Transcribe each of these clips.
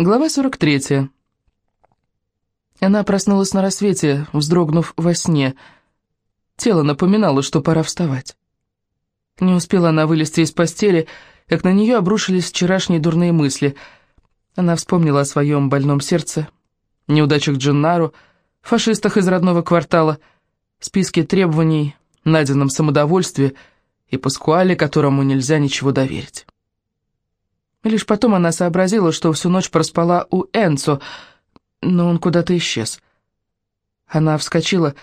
Глава 43. Она проснулась на рассвете, вздрогнув во сне. Тело напоминало, что пора вставать. Не успела она вылезти из постели, как на нее обрушились вчерашние дурные мысли. Она вспомнила о своем больном сердце, неудачах Дженнару, фашистах из родного квартала, списке требований, найденном самодовольстве и Паскуале, которому нельзя ничего доверить. Лишь потом она сообразила, что всю ночь проспала у Энцо, но он куда-то исчез. Она вскочила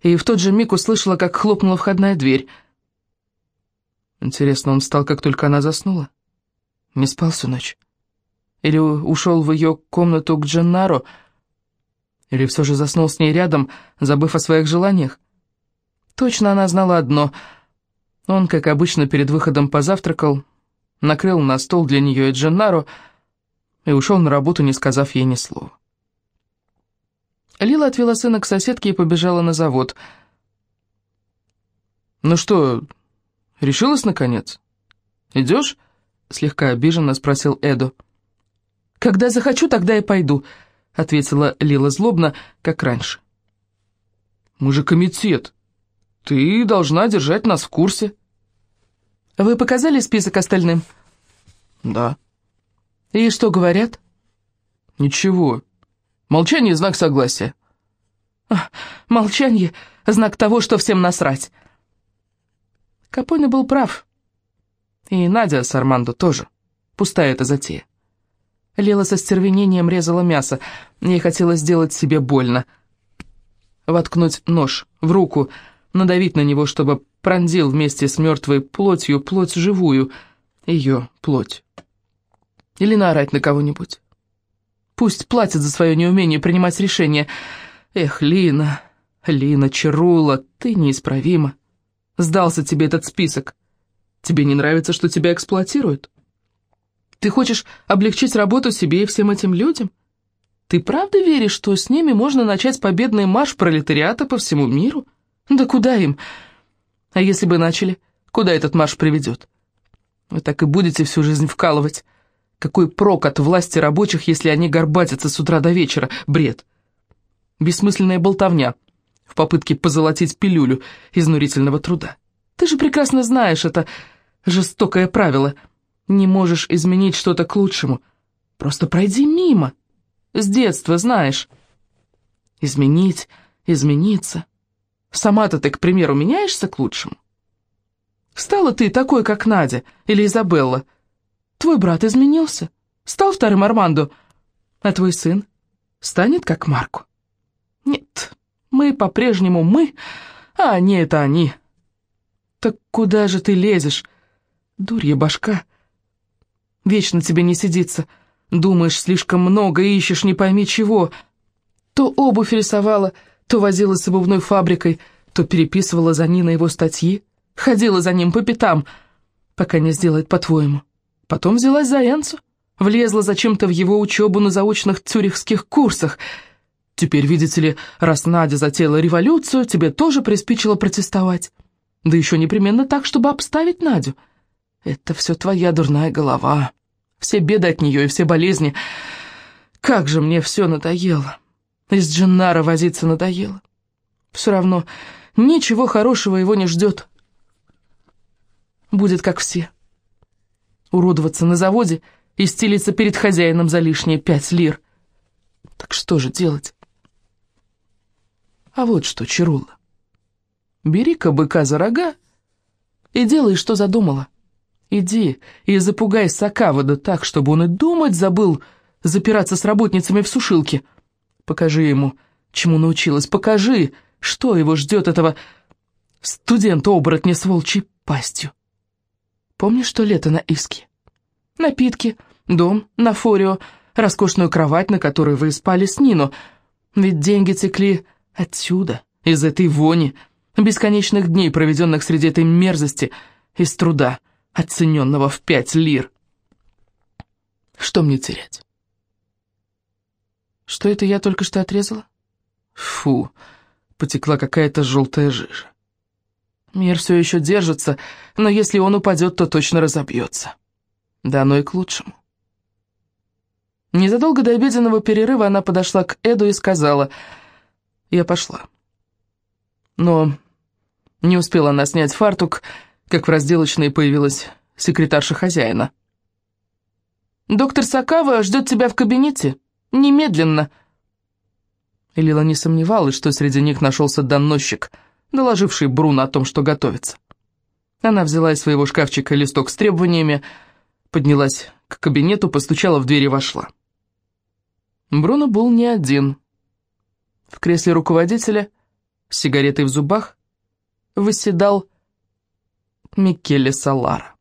и в тот же миг услышала, как хлопнула входная дверь. Интересно, он встал, как только она заснула? Не спал всю ночь? Или ушел в ее комнату к Дженнаро? Или все же заснул с ней рядом, забыв о своих желаниях? Точно она знала одно. Он, как обычно, перед выходом позавтракал, накрыл на стол для нее и Дженнаро и ушел на работу, не сказав ей ни слова. Лила отвела сына к соседке и побежала на завод. «Ну что, решилась, наконец? Идешь?» — слегка обиженно спросил Эду. «Когда захочу, тогда и пойду», — ответила Лила злобно, как раньше. «Мы же комитет. Ты должна держать нас в курсе». Вы показали список остальным? Да. И что говорят? Ничего. Молчание — знак согласия. Молчание — знак того, что всем насрать. Капоне был прав. И Надя с Армандо тоже. Пустая эта затея. Лела со стервенением резала мясо. Ей хотелось сделать себе больно. Воткнуть нож в руку, надавить на него, чтобы пронзил вместе с мертвой плотью плоть живую, ее плоть. Или наорать на кого-нибудь. Пусть платит за свое неумение принимать решения. Эх, Лина, Лина Чарула, ты неисправима. Сдался тебе этот список. Тебе не нравится, что тебя эксплуатируют? Ты хочешь облегчить работу себе и всем этим людям? Ты правда веришь, что с ними можно начать победный марш пролетариата по всему миру? Да куда им? А если бы начали, куда этот марш приведет? Вы так и будете всю жизнь вкалывать. Какой прок от власти рабочих, если они горбатятся с утра до вечера? Бред. Бессмысленная болтовня в попытке позолотить пилюлю изнурительного труда. Ты же прекрасно знаешь это жестокое правило. Не можешь изменить что-то к лучшему. Просто пройди мимо. С детства знаешь. Изменить, измениться. Сама-то ты, к примеру, меняешься к лучшему? Стала ты такой, как Надя или Изабелла. Твой брат изменился, стал вторым Армандо, а твой сын станет как Марко. Нет, мы по-прежнему мы, а они это они. Так куда же ты лезешь, дурья башка? Вечно тебе не сидится, думаешь слишком много, ищешь не пойми чего. То обувь рисовала, то возила с обувной фабрикой, то переписывала за Ниной его статьи, ходила за ним по пятам, пока не сделает по-твоему. Потом взялась за Энцу, влезла зачем-то в его учебу на заочных цюрихских курсах. Теперь, видите ли, раз Надя затеяла революцию, тебе тоже приспичило протестовать. Да еще непременно так, чтобы обставить Надю. Это все твоя дурная голова. Все беды от нее и все болезни. Как же мне все надоело. Из Дженнара возиться надоело. Все равно ничего хорошего его не ждет. Будет как все. Уродоваться на заводе и стелиться перед хозяином за лишние пять лир. Так что же делать? А вот что, Чарула. Бери-ка быка за рога и делай, что задумала. Иди и запугай Сакавода так, чтобы он и думать забыл запираться с работницами в сушилке. Покажи ему, чему научилась, покажи, что его ждет этого студента-оборотня с волчьей пастью. Помнишь, что лето на Иске? Напитки, дом на Форио, роскошную кровать, на которой вы спали с Нино. Ведь деньги текли отсюда, из этой вони, бесконечных дней, проведенных среди этой мерзости, из труда, оцененного в пять лир. Что мне терять? Что это я только что отрезала? Фу, потекла какая-то желтая жижа. Мир все еще держится, но если он упадет, то точно разобьется. Да оно и к лучшему. Не Незадолго до обеденного перерыва она подошла к Эду и сказала, «Я пошла». Но не успела она снять фартук, как в разделочной появилась секретарша хозяина. «Доктор Сакава ждет тебя в кабинете. Немедленно!» Лила не сомневалась, что среди них нашелся доносчик, доложивший Бруно о том, что готовится. Она взяла из своего шкафчика листок с требованиями, поднялась к кабинету, постучала в дверь и вошла. Бруно был не один. В кресле руководителя, с сигаретой в зубах, восседал Микеле Салара.